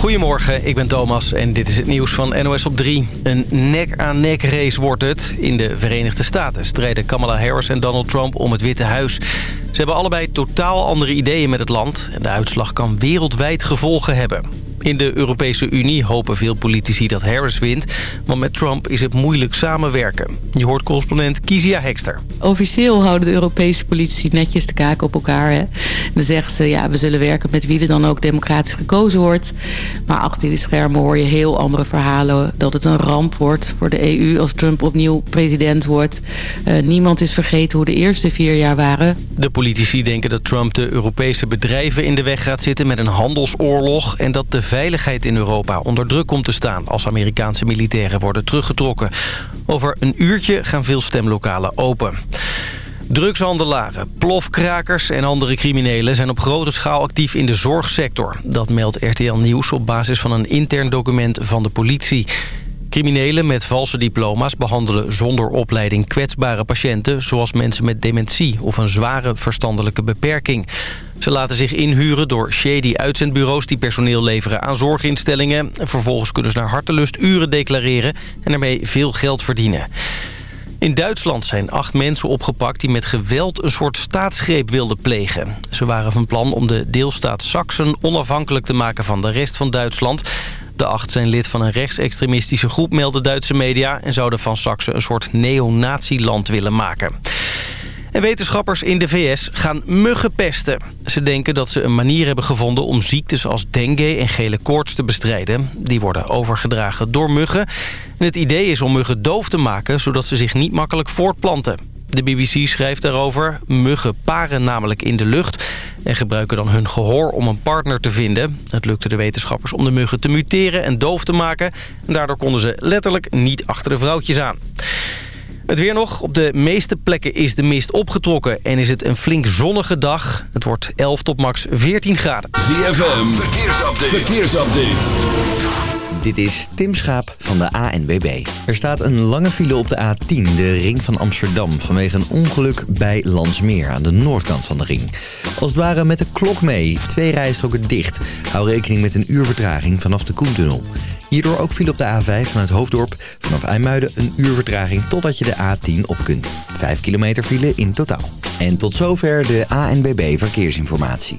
Goedemorgen, ik ben Thomas en dit is het nieuws van NOS op 3. Een nek-aan-nek race wordt het. In de Verenigde Staten strijden Kamala Harris en Donald Trump om het Witte Huis. Ze hebben allebei totaal andere ideeën met het land... en de uitslag kan wereldwijd gevolgen hebben. In de Europese Unie hopen veel politici dat Harris wint... want met Trump is het moeilijk samenwerken. Je hoort correspondent Kizia Hekster. Officieel houden de Europese politici netjes de kaak op elkaar. Hè? Dan zeggen ze, ja, we zullen werken met wie er dan ook democratisch gekozen wordt. Maar achter die schermen hoor je heel andere verhalen. Dat het een ramp wordt voor de EU als Trump opnieuw president wordt. Uh, niemand is vergeten hoe de eerste vier jaar waren. De politici denken dat Trump de Europese bedrijven in de weg gaat zitten met een handelsoorlog... en dat de veiligheid in Europa onder druk komt te staan... als Amerikaanse militairen worden teruggetrokken. Over een uurtje gaan veel stemlokalen open. Drugshandelaren, plofkrakers en andere criminelen zijn op grote schaal actief in de zorgsector. Dat meldt RTL Nieuws op basis van een intern document van de politie. Criminelen met valse diploma's behandelen zonder opleiding kwetsbare patiënten... zoals mensen met dementie of een zware verstandelijke beperking. Ze laten zich inhuren door shady uitzendbureaus die personeel leveren aan zorginstellingen. Vervolgens kunnen ze naar hartelust uren declareren en ermee veel geld verdienen. In Duitsland zijn acht mensen opgepakt die met geweld een soort staatsgreep wilden plegen. Ze waren van plan om de deelstaat Sachsen onafhankelijk te maken van de rest van Duitsland. De acht zijn lid van een rechtsextremistische groep, melden Duitse media... en zouden van Sachsen een soort neonazi-land willen maken. En wetenschappers in de VS gaan muggen pesten. Ze denken dat ze een manier hebben gevonden om ziektes als dengue en gele koorts te bestrijden. Die worden overgedragen door muggen. En het idee is om muggen doof te maken, zodat ze zich niet makkelijk voortplanten. De BBC schrijft daarover. Muggen paren namelijk in de lucht en gebruiken dan hun gehoor om een partner te vinden. Het lukte de wetenschappers om de muggen te muteren en doof te maken. En daardoor konden ze letterlijk niet achter de vrouwtjes aan. Het weer nog. Op de meeste plekken is de mist opgetrokken en is het een flink zonnige dag. Het wordt 11 tot max 14 graden. ZFM, verkeersupdate. verkeersupdate. Dit is Tim Schaap van de ANBB. Er staat een lange file op de A10, de ring van Amsterdam... vanwege een ongeluk bij Landsmeer aan de noordkant van de ring. Als het ware met de klok mee, twee rijstroken dicht. Hou rekening met een uur vertraging vanaf de Koentunnel. Hierdoor ook file op de A5 vanuit Hoofddorp. Vanaf IJmuiden een uur vertraging totdat je de A10 op kunt. Vijf kilometer file in totaal. En tot zover de ANBB Verkeersinformatie.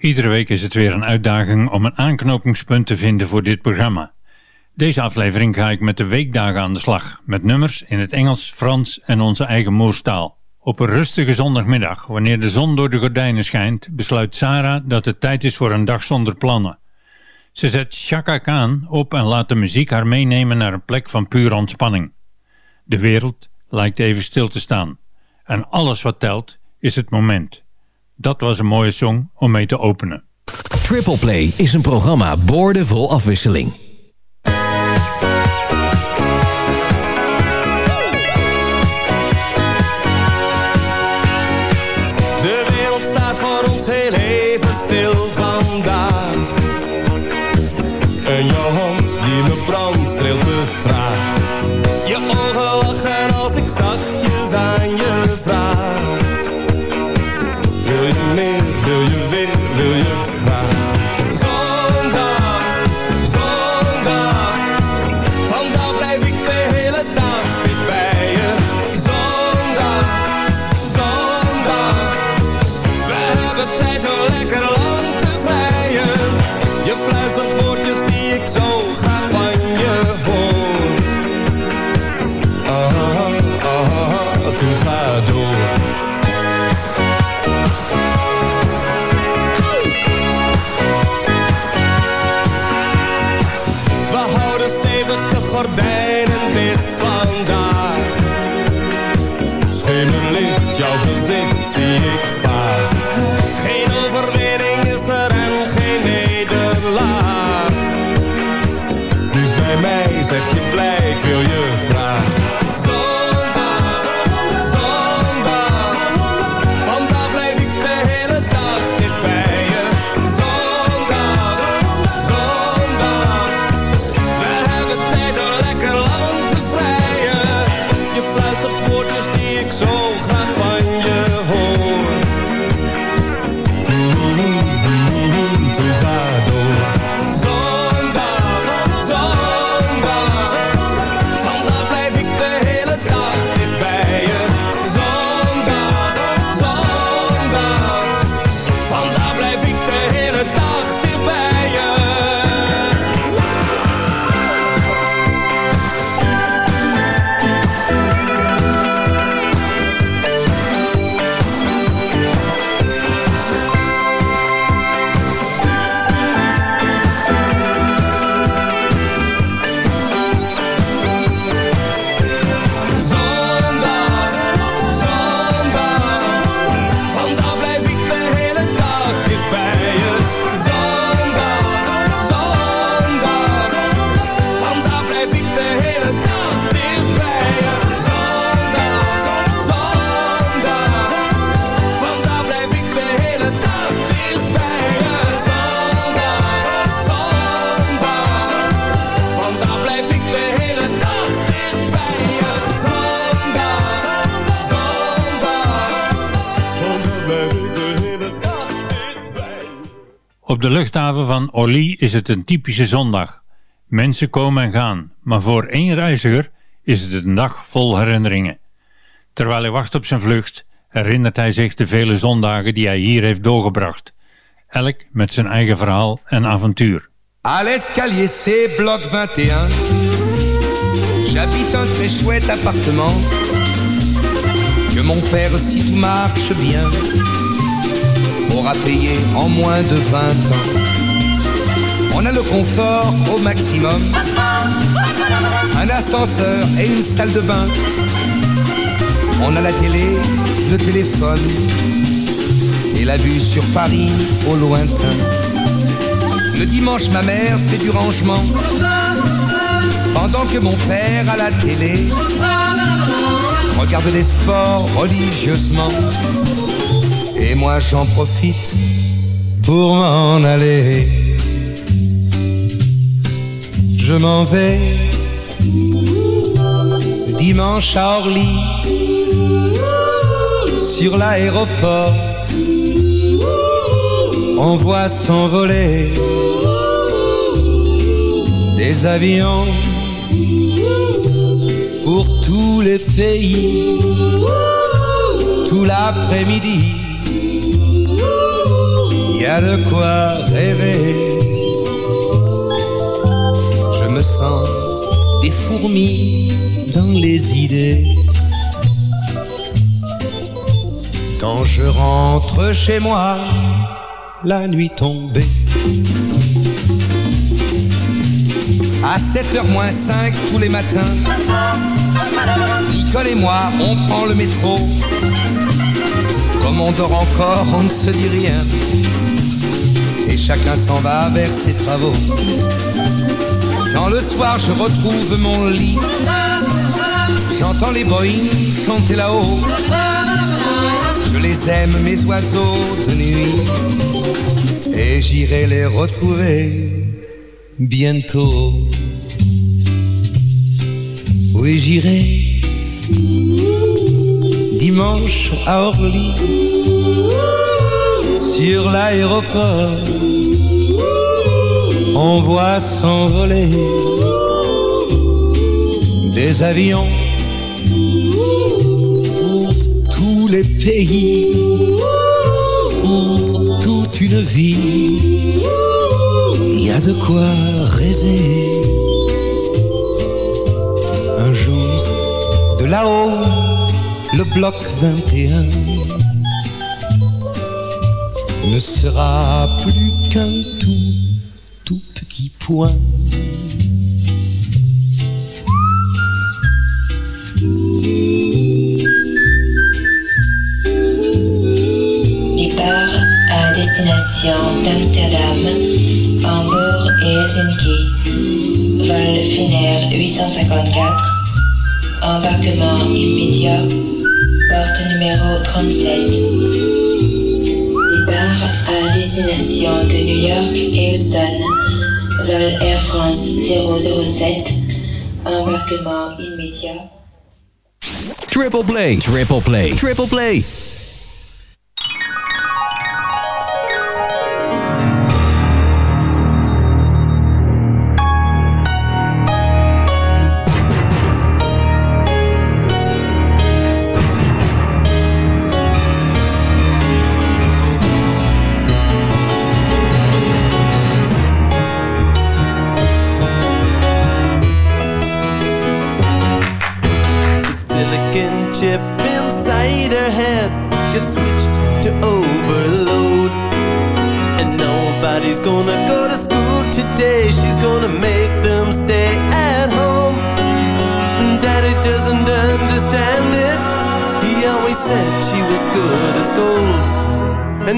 Iedere week is het weer een uitdaging om een aanknopingspunt te vinden voor dit programma. Deze aflevering ga ik met de weekdagen aan de slag, met nummers in het Engels, Frans en onze eigen moerstaal. Op een rustige zondagmiddag, wanneer de zon door de gordijnen schijnt, besluit Sarah dat het tijd is voor een dag zonder plannen. Ze zet Chaka Khan op en laat de muziek haar meenemen naar een plek van pure ontspanning. De wereld lijkt even stil te staan. En alles wat telt is het moment. Dat was een mooie song om mee te openen. Triple Play is een programma boordevol afwisseling. De wereld staat voor ons heel even stil Op de luchthaven van Orly is het een typische zondag. Mensen komen en gaan, maar voor één reiziger is het een dag vol herinneringen. Terwijl hij wacht op zijn vlucht, herinnert hij zich de vele zondagen die hij hier heeft doorgebracht. Elk met zijn eigen verhaal en avontuur. À l'escalier C, bloc 21. J'habite un très chouette appartement. Que mon père, si tout marche bien, aura payé en moins de 20 ans. On a le confort au maximum. Un ascenseur et une salle de bain. On a la télé, le téléphone et la vue sur Paris au lointain. Le dimanche, ma mère fait du rangement. Pendant que mon père à la télé regarde les sports religieusement. Moi j'en profite pour m'en aller. Je m'en vais dimanche à Orly sur l'aéroport. On voit s'envoler des avions pour tous les pays tout l'après-midi. Il y a a de quoi rêver. Je me sens des fourmis dans les idées. Quand je rentre chez moi, la nuit tombée. À 7h moins 5 tous les matins, Nicole et moi, on prend le métro. Comme on dort encore, on ne se dit rien. Chacun s'en va vers ses travaux. Quand le soir je retrouve mon lit, j'entends les Boeing chanter là-haut. Je les aime, mes oiseaux de nuit, et j'irai les retrouver bientôt. Oui, j'irai dimanche à Orly, sur l'aéroport, on voit s'envoler des avions pour tous les pays, pour toute une vie. Il y a de quoi rêver. Un jour, de là-haut, le bloc 21 ne sera plus qu'un tout, tout petit point. Départ à destination d'Amsterdam, Hambourg et Helsinki. Vol Finnair 854. Embarquement immédiat. Porte numéro 37. Départ à destination de New York et Houston. Vol Air France 007. Embarquement immédiat. Triple play, triple play, triple play.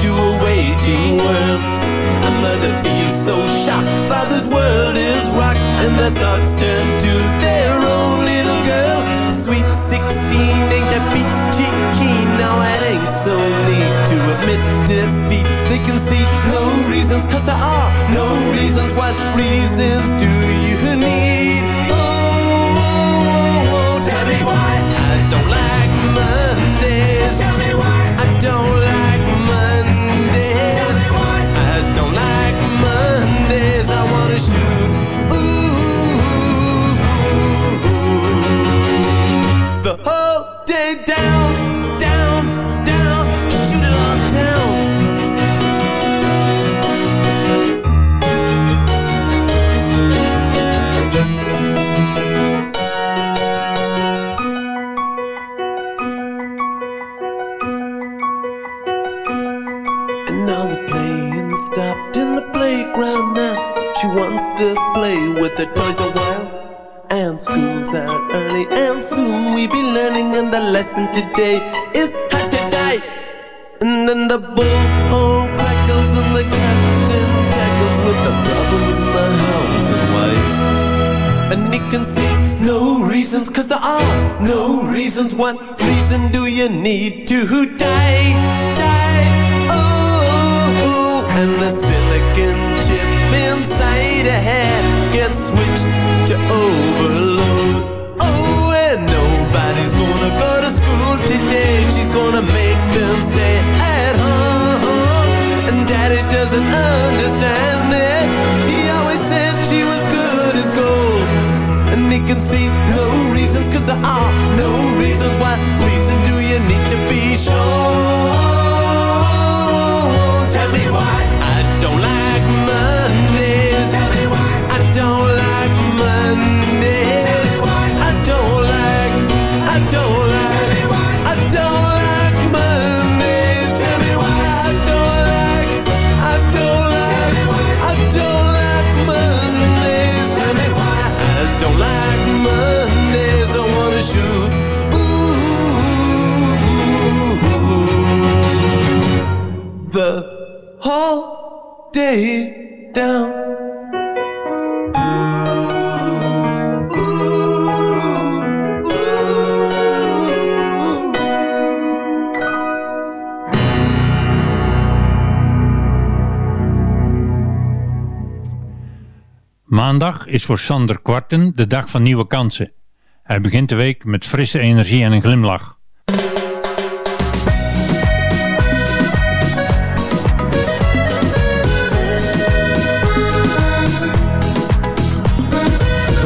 To a waiting world. A mother feels so shocked, father's world is rocked, and their thoughts turn to their own little girl. Sweet 16 ain't that peachy keen, now it ain't so neat to admit defeat. They can see no reasons, cause there are no reasons. What reasons do Maandag is voor Sander Kwarten de dag van nieuwe kansen. Hij begint de week met frisse energie en een glimlach. De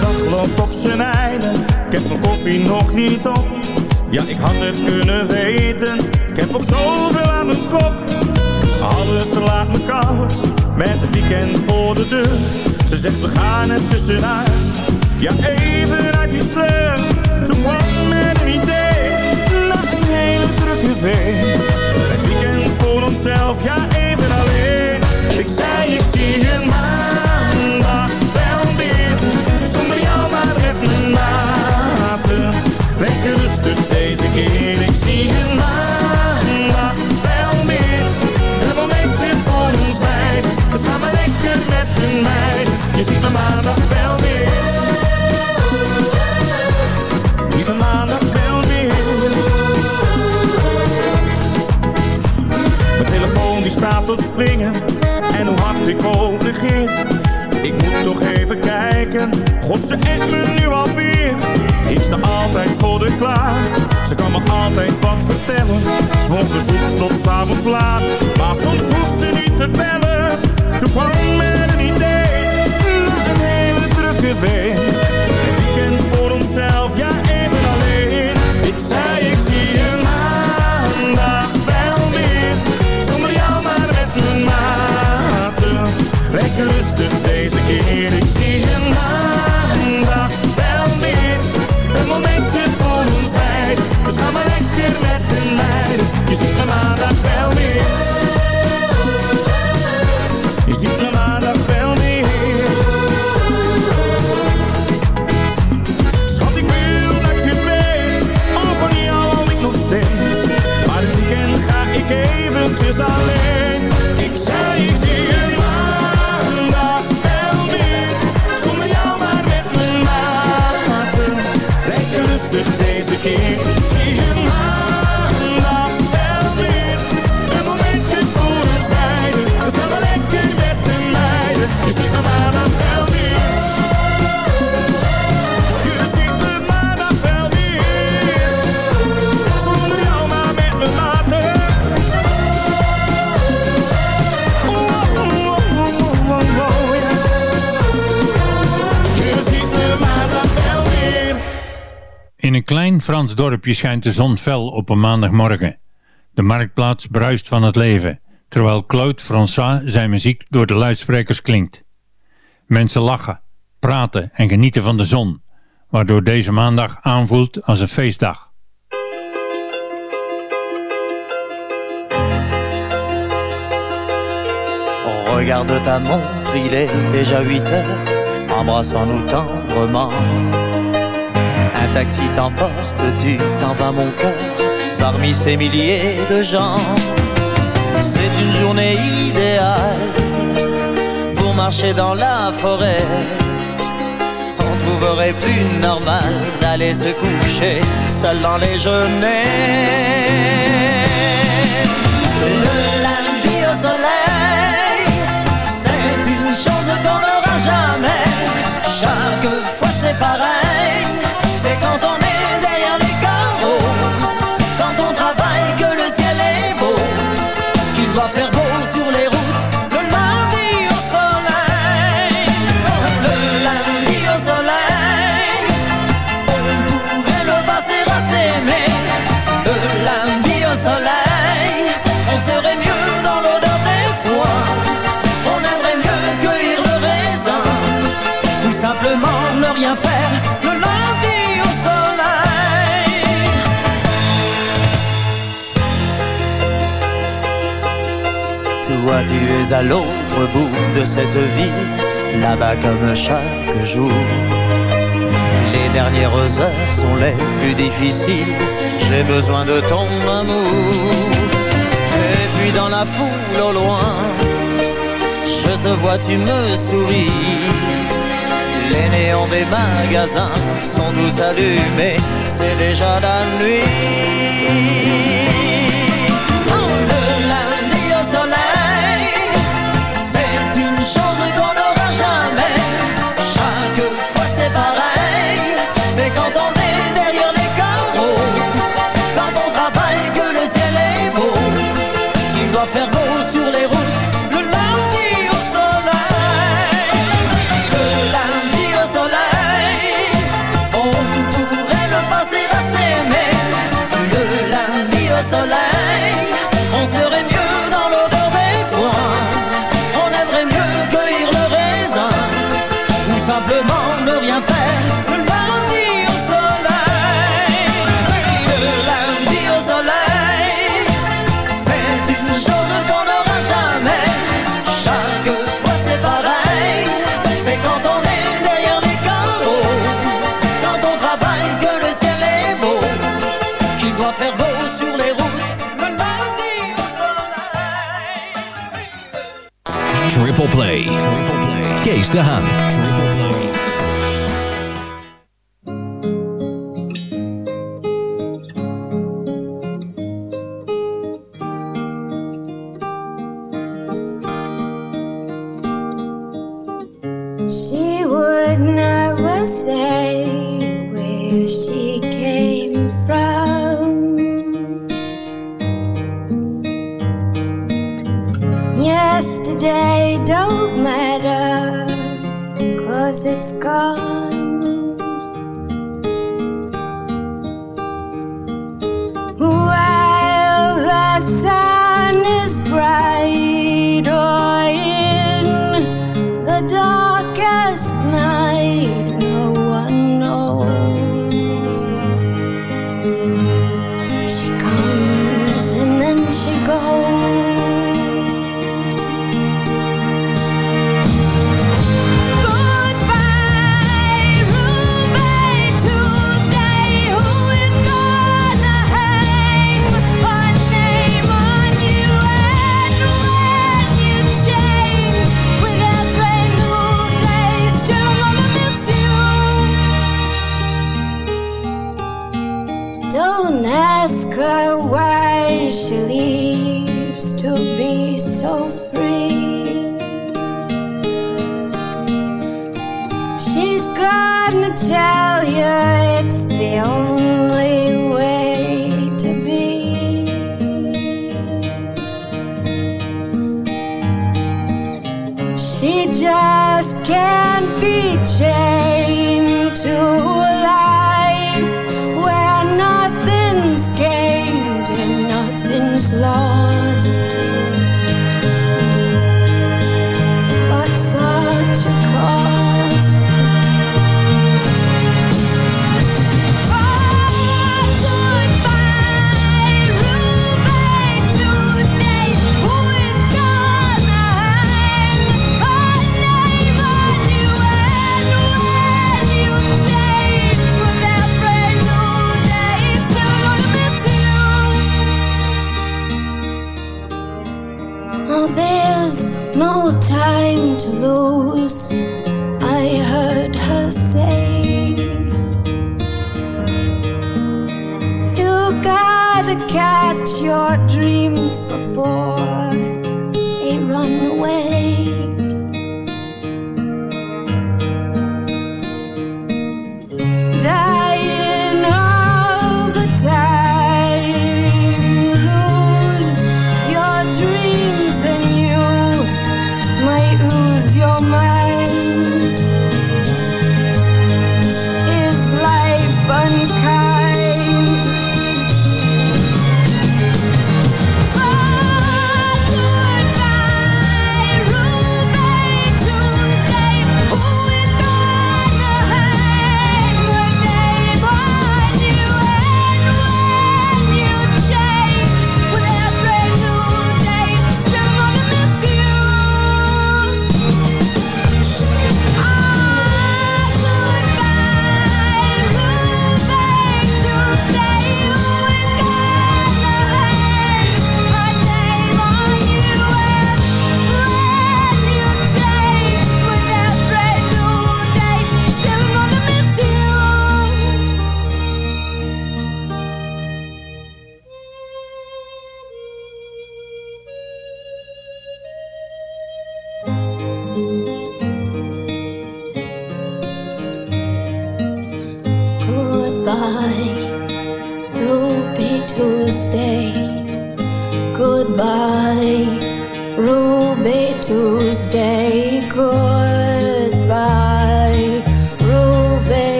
dag loopt op zijn einde, ik heb mijn koffie nog niet op. Ja, ik had het kunnen weten, ik heb nog zoveel aan mijn kop. Alles laat me koud, met het weekend voor de deur. Ze zegt we gaan er tussenuit, ja even uit die sleur. Toen kwam met een idee, na een hele drukke week. Het weekend voor onszelf, ja even alleen. Ik zei ik zie je maandag wel weer, zonder jou maar met mijn maten. Lekker rustig deze keer, Je ziet me maandag wel weer. Ziet me maandag wel weer. Mijn telefoon die staat tot springen En hoe hard ik ook regeer Ik moet toch even kijken. God, ze eet me nu alweer. Ik sta altijd voor de klaar? Ze kan me altijd wat vertellen. S morgens vroeg tot 's avonds laat. Maar soms hoeft ze niet te bellen. Toen kwam drukke week. Het weekend voor onszelf, ja even alleen. Ik zei ik zie je maandag wel weer Zonder jou maar met mijn maten. Lekker rustig deze keer een klein Frans dorpje schijnt de zon fel op een maandagmorgen. De marktplaats bruist van het leven, terwijl Claude François zijn muziek door de luidsprekers klinkt. Mensen lachen, praten en genieten van de zon, waardoor deze maandag aanvoelt als een feestdag. Regarde ta montre, il est déjà 8 heures. Embrassons-nous tendrement. Un taxi t'emporte, tu t'en vas mon cœur Parmi ces milliers de gens. C'est une journée idéale. Pour marcher dans la forêt. On trouverait plus normal D'aller se coucher seul dans les genêts. Le lundi au soleil. Tu es à l'autre bout de cette vie, là-bas comme chaque jour. Les dernières heures sont les plus difficiles, j'ai besoin de ton amour. Et puis dans la foule au loin, je te vois, tu me souris. Les néons des magasins sont tous allumés, c'est déjà la nuit. faire beau sur les routes le lundi au soleil. Le lundi au soleil, on pourrait le passer à s'aimer. Le lundi au soleil, on serait mieux dans l'odeur des foins. On aimerait mieux cueillir le raisin ou simplement. Triple Play. Kees de Haan. Don't ask her why she leaves to be so free. She's gonna tell you it's the only.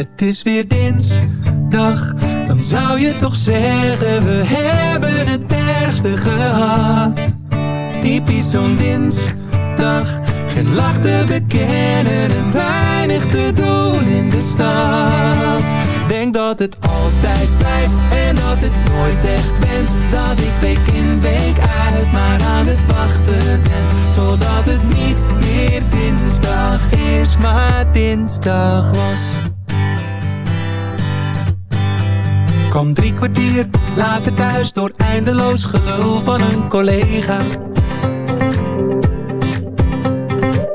Het is weer dinsdag, dan zou je toch zeggen we hebben het ergste gehad. Typisch zo'n dinsdag, geen lach te bekennen en weinig te doen in de stad. Denk dat het altijd blijft en dat het nooit echt bent. Dat ik week in week uit maar aan het wachten ben. Totdat het niet meer dinsdag is, maar dinsdag was. Kom drie kwartier later thuis door eindeloos gelul van een collega.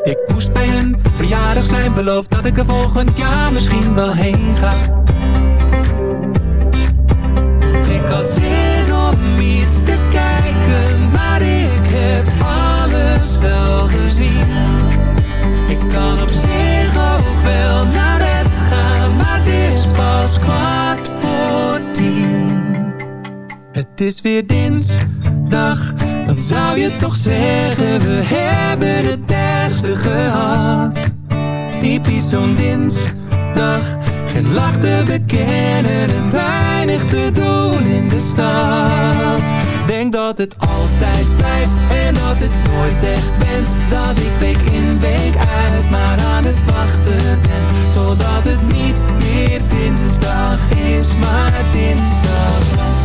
Ik moest bij een verjaardag zijn beloofd dat ik er volgend jaar misschien wel heen ga. Ik had zin Het is weer dinsdag, dan zou je toch zeggen we hebben het ergste gehad. Typisch zo'n dinsdag, geen lach te bekennen en weinig te doen in de stad. Denk dat het altijd blijft en dat het nooit echt bent. Dat ik week in week uit maar aan het wachten ben. Totdat het niet meer dinsdag is, maar dinsdag.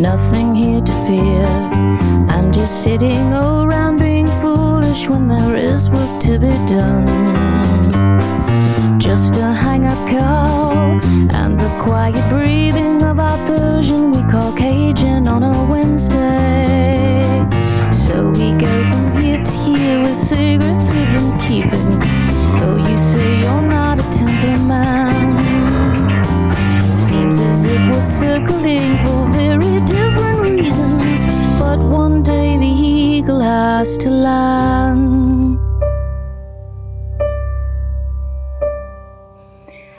nothing here to fear. I'm just sitting around being foolish when there is work to be done. Just a hang up call and the quiet breathing of our Persian we call Cajun on a Wednesday. So we go from here to here with cigarettes we've been keeping circling for very different reasons. But one day the eagle has to land.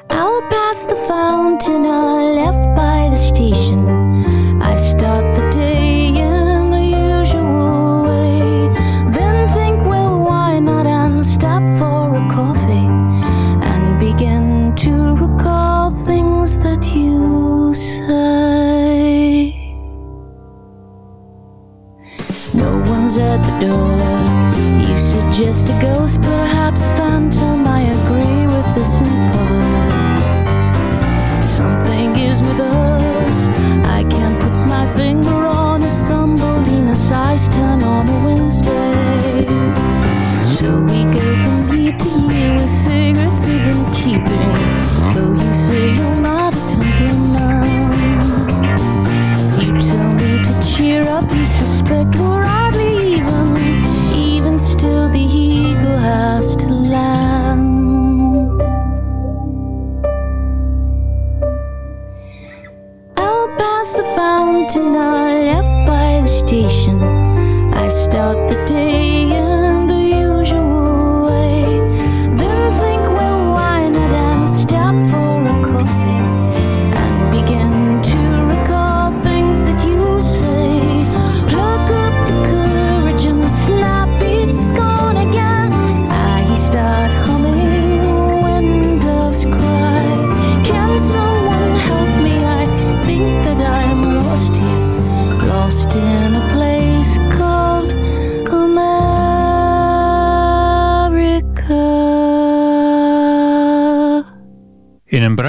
I'll pass the fountain I left by door. You suggest a ghost, perhaps a phantom. I agree with this in part. Something is with us. I can't put my finger on his Thumbelina size 10 on a Wednesday. So we go from year to you with secrets we've been keeping. Though you say you're not a temperament. You tell me to cheer up, you suspect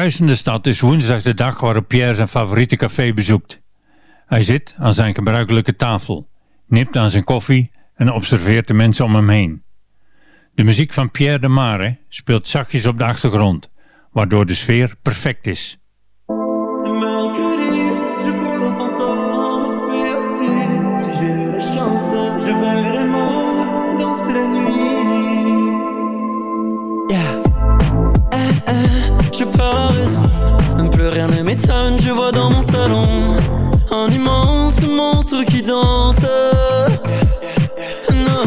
bruisende stad is woensdag de dag waarop Pierre zijn favoriete café bezoekt. Hij zit aan zijn gebruikelijke tafel, nipt aan zijn koffie en observeert de mensen om hem heen. De muziek van Pierre de Mare speelt zachtjes op de achtergrond, waardoor de sfeer perfect is. Rien ne m'étonne, je vois dans mon salon un immense monstre qui danse. Non,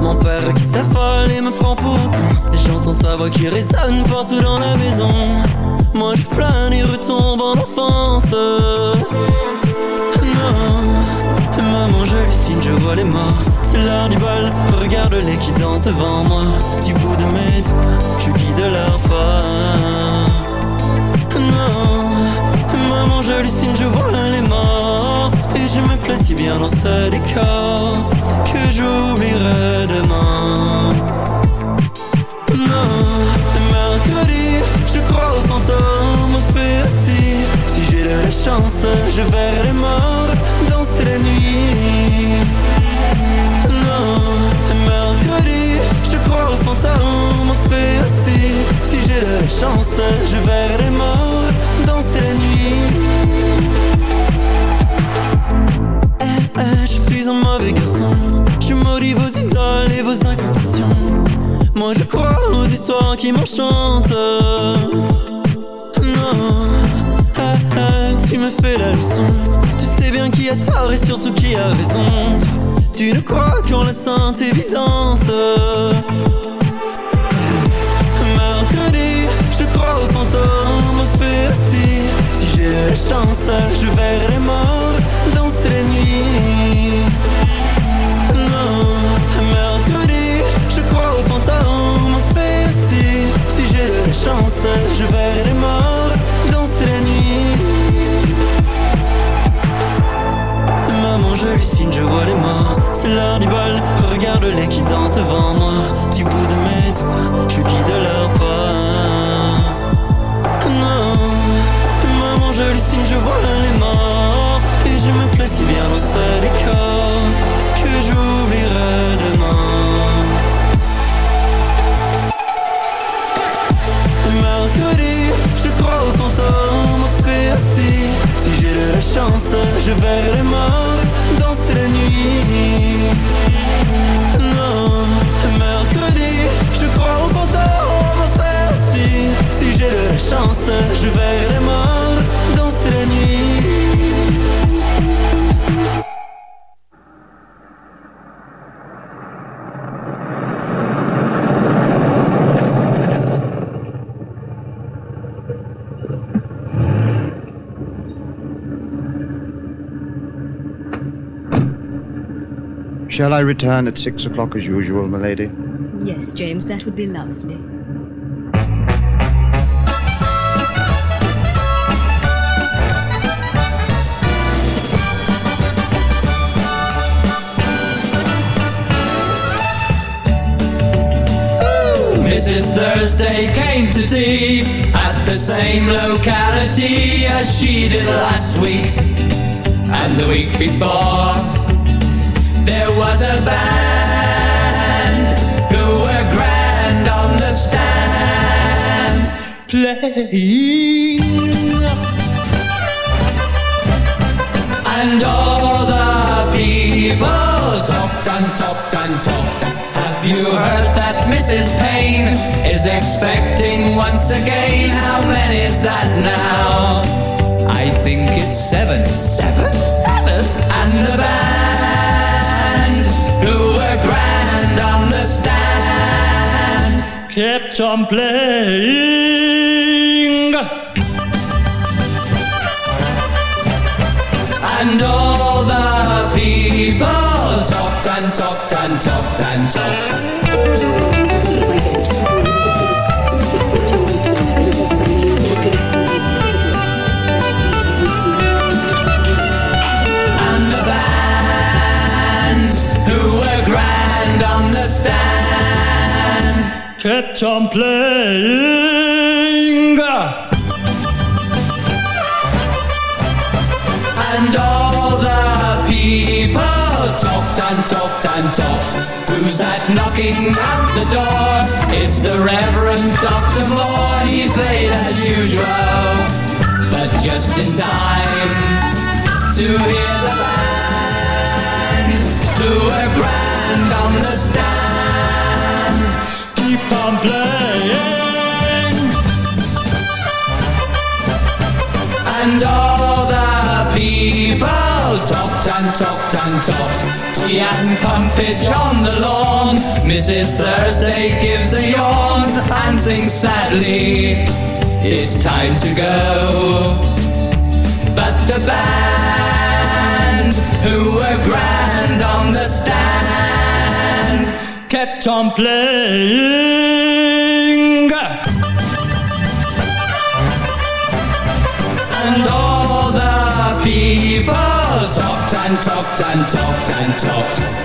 mon père qui s'affole et me prend pour con. J'entends sa voix qui résonne partout dans la maison. Moi je plane et retombe en enfance. Non, maman j'hallucine, je vois les morts. C'est l'heure du bal, regarde-les qui dansent devant moi. Du bout de mes doigts, je guide leur pas. Bien dans ce décor Que j'oublierai demain. Non, mercredi, je crois aux fantômes fait aussi Si j'ai de la chance, je verrai les morts danser la nuit. Non, mercredi, je crois aux fantômes fait aussi Si j'ai de la chance, je verrai les morts Vos idoles et vos incantations. Moi je crois aux histoires qui m'enchantent Non, eh, eh, tu me fais la leçon. Tu sais bien qui a tort et surtout qui a raison. Tu ne crois qu'en la sainte évidence. Mercredi, je crois aux fantômes fait aussi. Si j'ai la chance, je verrai les morts danser la chance, je verrai les morts danser la nuit Maman, j'hallucine, je vois les morts. C'est l'heure du regarde-les qui dansent devant moi. Du bout de mes doigts, je guide leur pas. Non, maman, j'hallucine, je vois les morts. Et je me plais si bien dans ce décor je verrai les morts danser la nuit Shall I return at six o'clock as usual, my lady? Yes, James, that would be lovely. Mrs. Thursday came to tea at the same locality as she did last week and the week before. Was a band who were grand on the stand playing. And all the people talked and talked and talked. Have you heard that Mrs. Payne is expecting once again? How many is that now? I think it's. Seven? Seven? Kept on playing. And all the people talked and talked and talked and talked. On playing. And all the people talked and talked and talked. Who's that knocking at the door? It's the Reverend Dr. Moore. He's late as usual, but just in time to hear the talked and talked and talked. Tea and pumpage on the lawn. Mrs. Thursday gives a yawn and thinks sadly it's time to go. But the band, who were grand on the stand, kept on playing. And talked and talked and talked.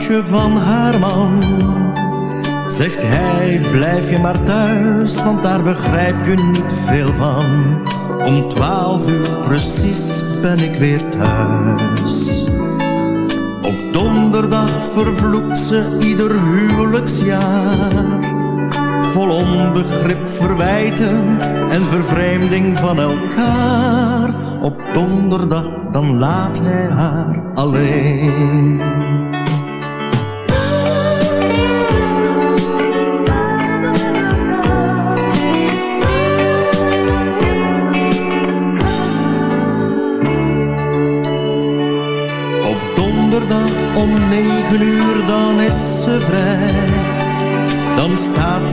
Van haar man. Zegt hij, blijf je maar thuis, want daar begrijp je niet veel van. Om twaalf uur precies ben ik weer thuis. Op donderdag vervloekt ze ieder huwelijksjaar. Vol onbegrip, verwijten en vervreemding van elkaar. Op donderdag dan laat hij haar alleen.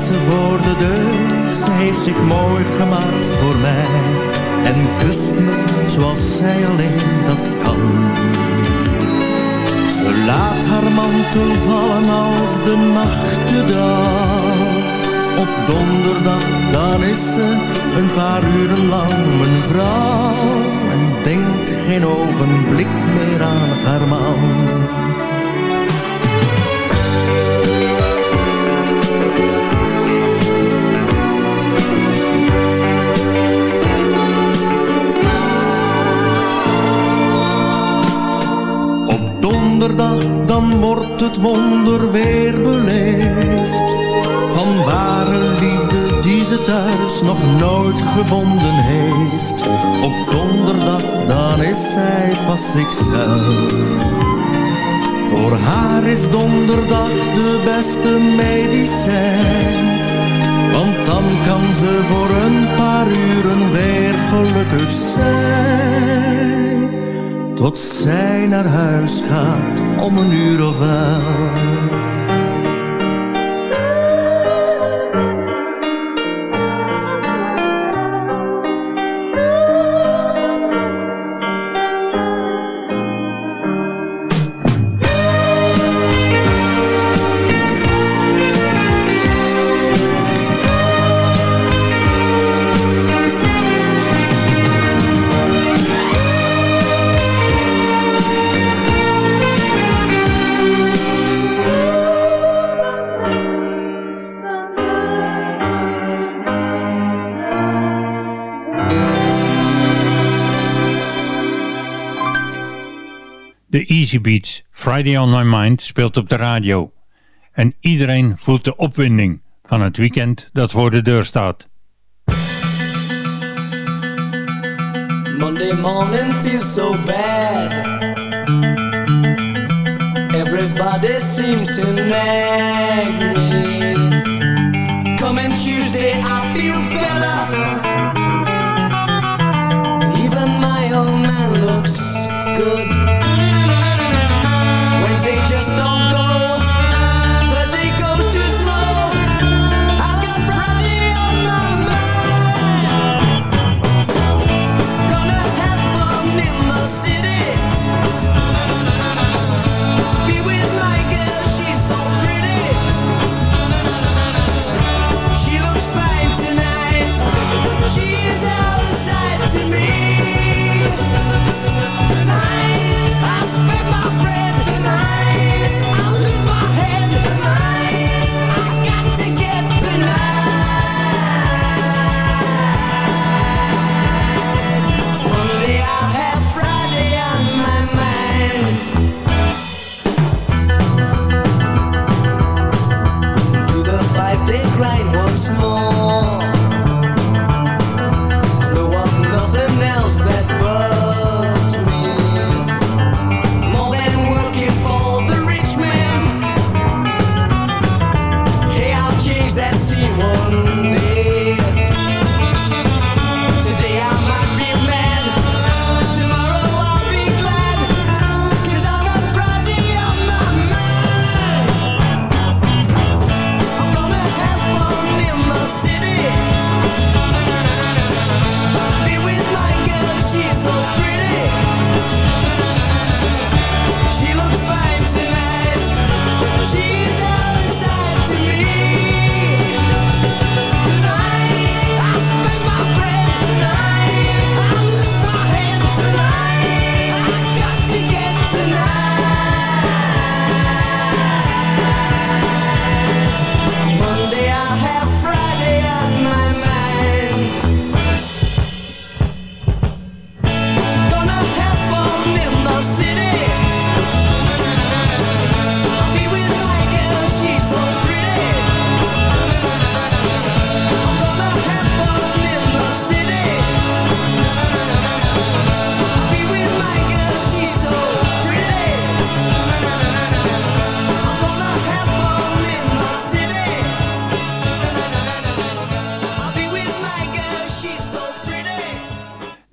Ze voor de deur, ze heeft zich mooi gemaakt voor mij. En kust me zoals zij alleen dat kan. Ze laat haar mantel vallen als de nacht dag. Op donderdag dan is ze een paar uren lang mijn vrouw. En denkt geen ogenblik meer aan haar man. Dan wordt het wonder weer beleefd. Van ware liefde die ze thuis nog nooit gevonden heeft. Op donderdag, dan is zij pas zichzelf. Voor haar is donderdag de beste medicijn. Want dan kan ze voor een paar uren weer gelukkig zijn. Tot zij naar huis gaat om een uur of elf. Easy Beats Friday on My Mind speelt op de radio. En iedereen voelt de opwinding van het weekend dat voor de deur staat. Monday morning feels so bad. Everybody seems to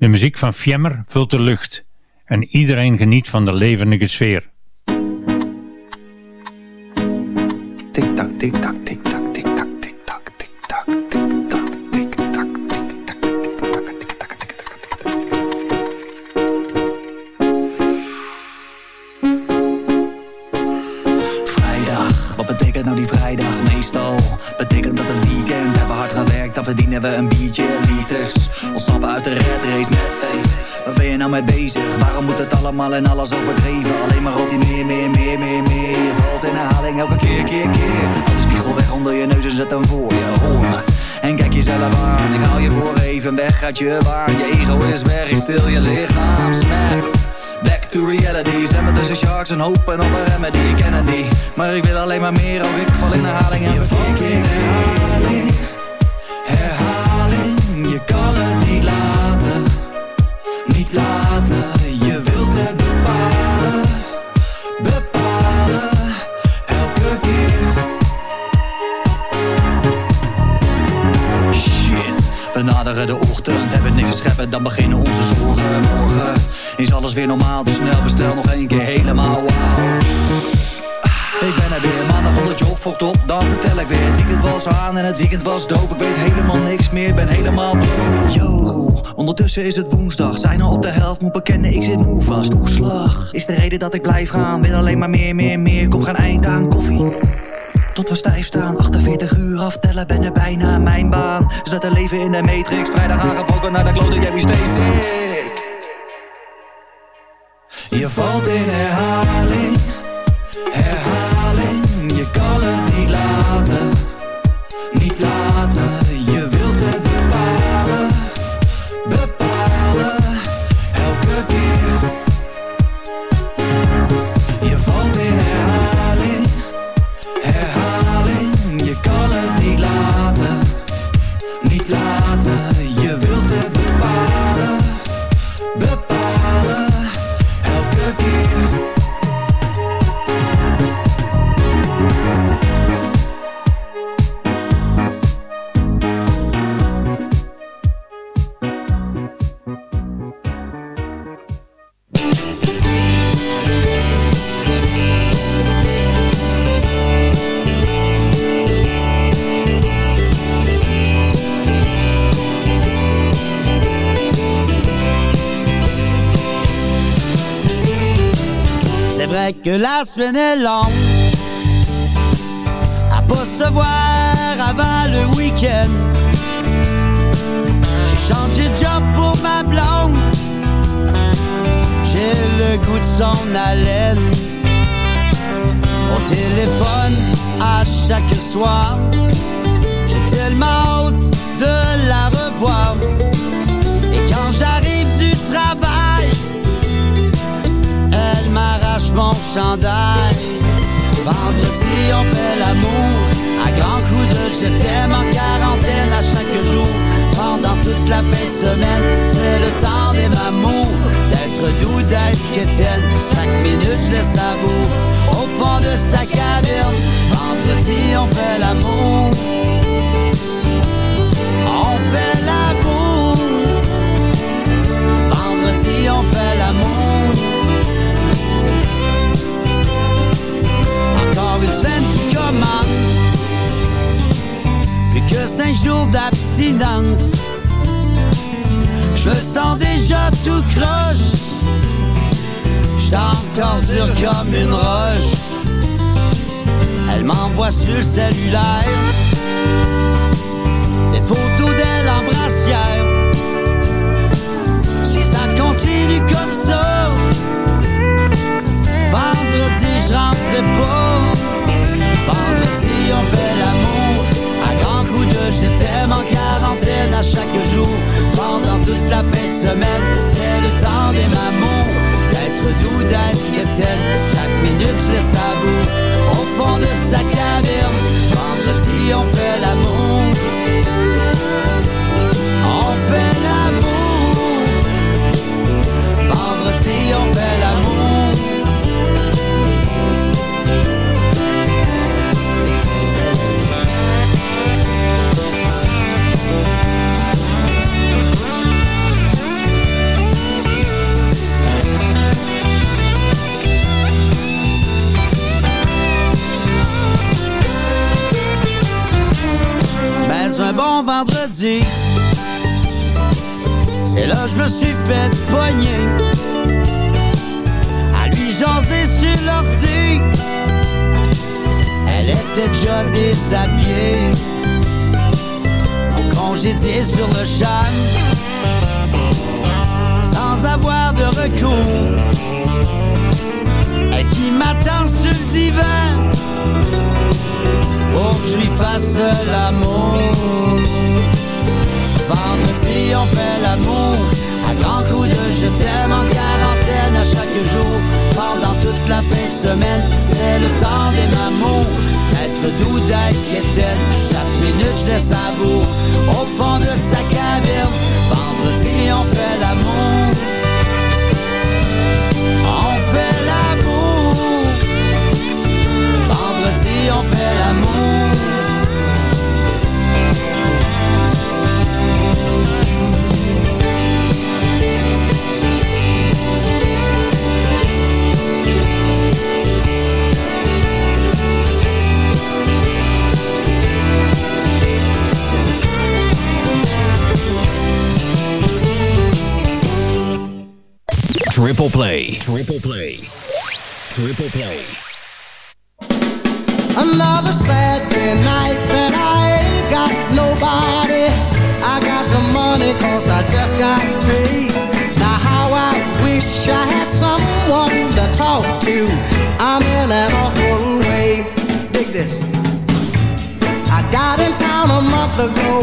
De muziek van Fjemmer vult de lucht. En iedereen geniet van de levendige sfeer. allemaal en alles overdreven. Alleen maar rot die meer, meer, meer, meer, meer. Je valt in herhaling elke keer, keer, keer. Haal de spiegel weg onder je neus en zet hem voor je. Hoor me. En kijk jezelf aan. Ik haal je voor even weg uit je waar. Je ego is weg, ik stil je lichaam. Snap. Back to reality Zwemmen tussen sharks en hoop en een remedy Ik ken die, maar ik wil alleen maar meer Ook ik val in herhaling. En je valt in herhaling. Herhaling, je kan het niet laten. Niet laten. Scheppen, dan beginnen onze zorgen. Morgen is alles weer normaal, dus snel bestel nog één keer helemaal wauw. Ik ben er weer, maandag onder job, fokt op, dan vertel ik weer Het weekend was aan en het weekend was dope Ik weet helemaal niks meer, ben helemaal broke Yo, ondertussen is het woensdag Zijn al op de helft, moet bekennen, ik zit moe vast Toeslag is de reden dat ik blijf gaan Wil alleen maar meer, meer, meer, kom geen eind aan koffie tot we stijf staan, 48 uur aftellen, ben er bijna mijn baan. Dat een leven in de matrix, vrijdag aangebroken naar de klote, jij wie steeds. Je valt in herhaling, que la semaine est longue. À pas se voir avant le week-end. J'ai changé de job pour ma blonde. J'ai le goût de son haleine. Mon téléphone à chaque soir J'ai tellement hâte de la revoir Vendredi, on fait l'amour à grands coups de je t'aime en quarantaine à chaque jour. Pendant toute la fin de semaine, c'est le temps des mamours. D'être doux, d'être quétaine. Chaque minute, je le savoure. Au fond de sa caverne, vendredi, on fait l'amour. D'abstinence Je sens déjà tout croche J'suis encore dur comme une roche Elle m'envoie sur le cellulaire Des photos d'elle en brassière Si ça continue comme ça Vendredi, je rentrerai pas. Vendredi, on fait l'amour. Je t'aime en quarantaine à chaque jour. Pendant toute la fin de semaine, c'est le temps des mamours. D'être doux, d'être quétaine. Chaque minute, je savoure. Au fond de sa caverne. Vendredi, on fait l'amour. On fait l'amour. Vendredi, on fait l'amour. Bon vendredi, c'est là que je me suis fait pogner. À lui jaser sur l'ordi, elle était déjà déshabillée. On congédié sur le champ, sans avoir de recours. Elle qui m'attend sur le divan pour que je lui fasse l'amour. Vendredi, on fait l'amour à grands coups de je t'aime en quarantaine à chaque jour. Pendant toute la fin de semaine, c'est le temps des mamours. D'être doux, d'être quétaine, chaque minute je savoure. Au fond de sa caverne, vendredi, on fait l'amour. on fait l'amour Triple play. Triple play. Triple play. Another Saturday night and I ain't got nobody. I got some money cause I just got paid. Now how I wish I had someone to talk to. I'm in an awful way. Dig this. I got in town a month ago.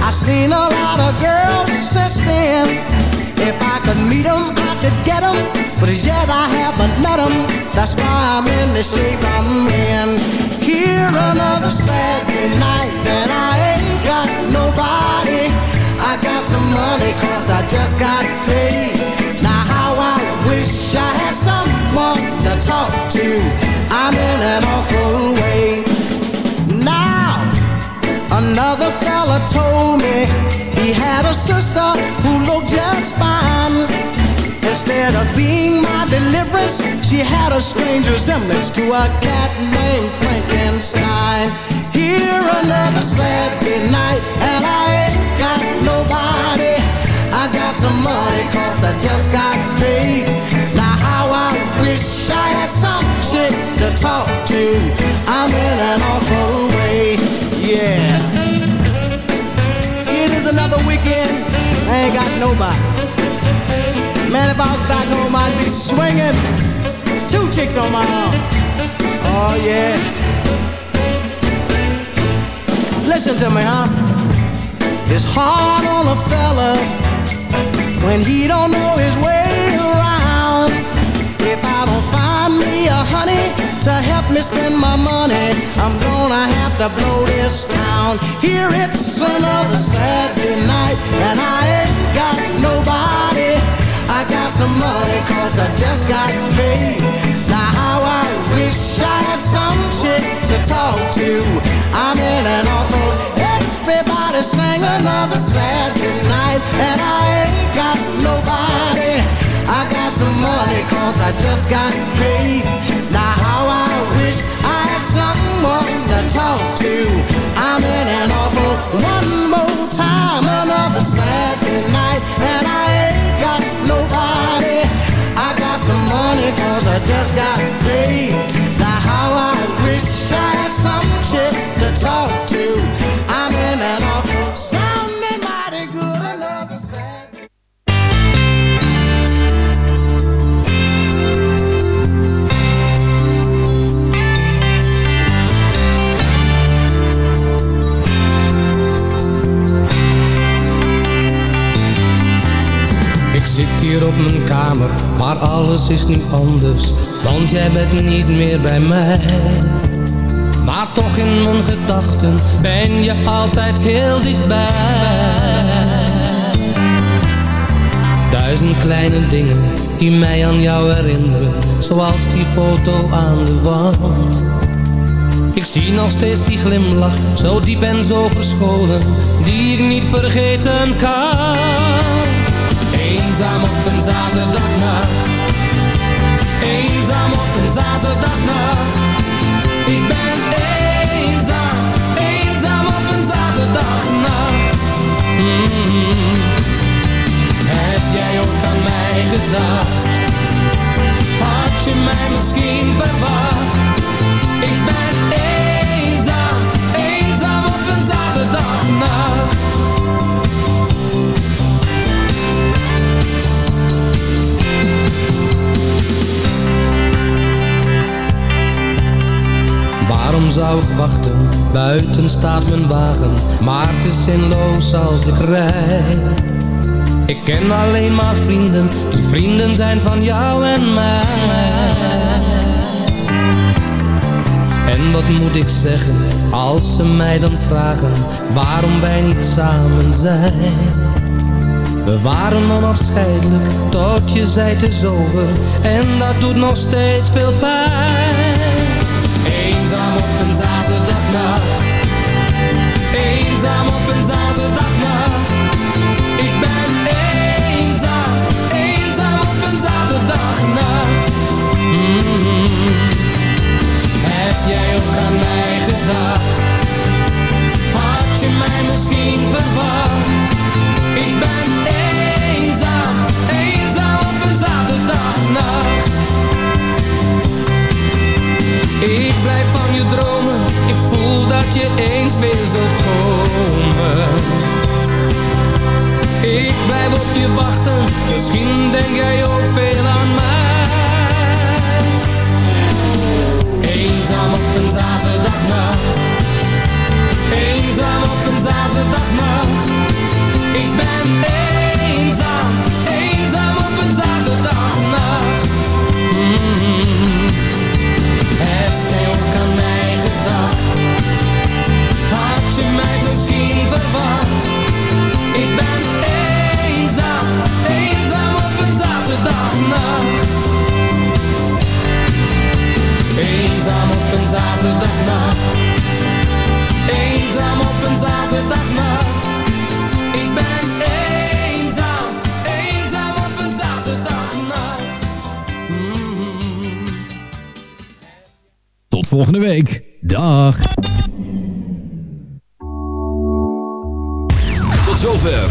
I seen a lot of girls since then. If I could meet them, I could get them. But as yet I haven't met them. That's why I'm in the shape I'm in. Here another Saturday night, and I ain't got nobody. I got some money cause I just got paid. Now how I wish I had someone a sister who looked just fine. Instead of being my deliverance, she had a strange resemblance to a cat named Frankenstein. Here another Saturday night, and I ain't got nobody. I got some money cause I just got paid. Now how I wish I had some shit to talk to. I'm in an awful way, yeah. Ain't got nobody. Man, if I was back home, I'd be swinging. Two chicks on my arm. Oh, yeah. Listen to me, huh? It's hard on a fella when he don't know his way around. If I don't find me a honey to help me spend my money, I'm gonna have to blow this town. Here it's another Saturday night, and I ain't got nobody. I got some money cause I just got paid. Now how I wish I had some chick to talk to. I'm in an awful everybody sang another Saturday night and I ain't got nobody. I got some money cause I just got paid. Now how I wish I had someone to talk to. I'm in an awful one more time another Saturday night and I ain't got nobody. I got some money cause I just got paid. Now how I wish I had some chick to talk maar alles is nu anders, want jij bent niet meer bij mij. Maar toch in mijn gedachten ben je altijd heel dichtbij. Duizend kleine dingen die mij aan jou herinneren, zoals die foto aan de wand. Ik zie nog steeds die glimlach, zo diep en zo verscholen, die ik niet vergeten kan. Eenzaam op een zaterdagnacht Eenzaam op een zaterdagnacht Ik ben eenzaam, eenzaam op een zaterdagnacht mm. Heb jij ook aan mij gedacht? Had je mij misschien verwacht? Ik ben Waarom zou ik wachten? Buiten staat mijn wagen, maar het is zinloos als ik rijd. Ik ken alleen maar vrienden, die vrienden zijn van jou en mij. En wat moet ik zeggen, als ze mij dan vragen, waarom wij niet samen zijn? We waren onafscheidelijk, tot je zei het is over, en dat doet nog steeds veel pijn. Eenzaam op een zaterdagnacht. Ik ben eenzaam, eenzaam op een zaterdagnacht. Mhm. Heb jij ook aan mij gedacht? Had je mij misschien verwacht? Ik ben eenzaam, eenzaam op een zaterdagnacht. Ik blijf van je dromen ik voel dat je eens weer zult komen. Ik blijf op je wachten, misschien denk jij ook veel aan mij. Eenzaam op een zaterdagnacht, eenzaam op een zaterdagnacht. Ik ben Eenzaam op een zaterdagnacht. Eenzaam op een zaterdagnacht. Ik ben eenzaam, eenzaam op een zaterdagnacht. Tot volgende week. Dag.